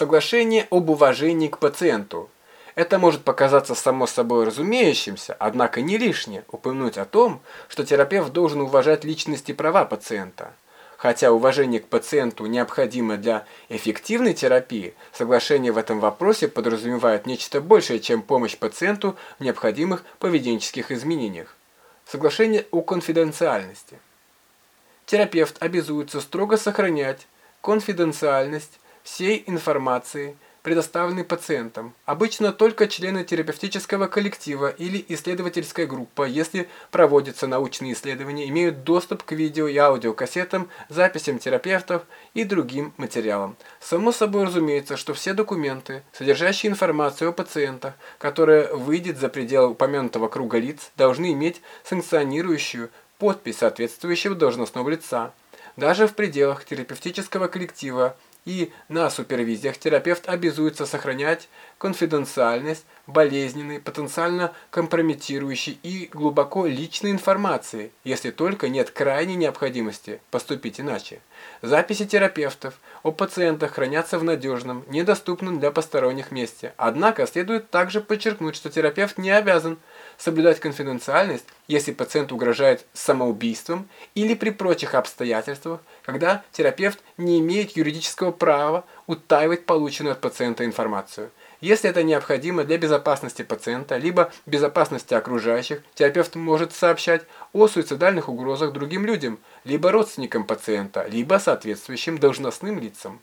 Соглашение об уважении к пациенту. Это может показаться само собой разумеющимся, однако не лишнее упомянуть о том, что терапевт должен уважать личности права пациента. Хотя уважение к пациенту необходимо для эффективной терапии, соглашение в этом вопросе подразумевает нечто большее, чем помощь пациенту в необходимых поведенческих изменениях. Соглашение о конфиденциальности. Терапевт обязуется строго сохранять конфиденциальность всей информации, предоставленной пациентам, обычно только члены терапевтического коллектива или исследовательская группа, если проводятся научные исследования, имеют доступ к видео и аудиокассетам, записям терапевтов и другим материалам. Само собой разумеется, что все документы, содержащие информацию о пациентах, которая выйдет за пределы упомянутого круга лиц, должны иметь санкционирующую подпись соответствующего должностного лица. Даже в пределах терапевтического коллектива и на супервизиях терапевт обязуется сохранять конфиденциальность болезненной, потенциально компрометирующей и глубоко личной информации, если только нет крайней необходимости поступить иначе. Записи терапевтов о пациентах хранятся в надежном, недоступном для посторонних месте. Однако следует также подчеркнуть, что терапевт не обязан соблюдать конфиденциальность, если пациент угрожает самоубийством или при прочих обстоятельствах, когда терапевт не имеет юридического права утаивать полученную от пациента информацию. Если это необходимо для безопасности пациента, либо безопасности окружающих, терапевт может сообщать о суицидальных угрозах другим людям, либо родственникам пациента, либо соответствующим должностным лицам.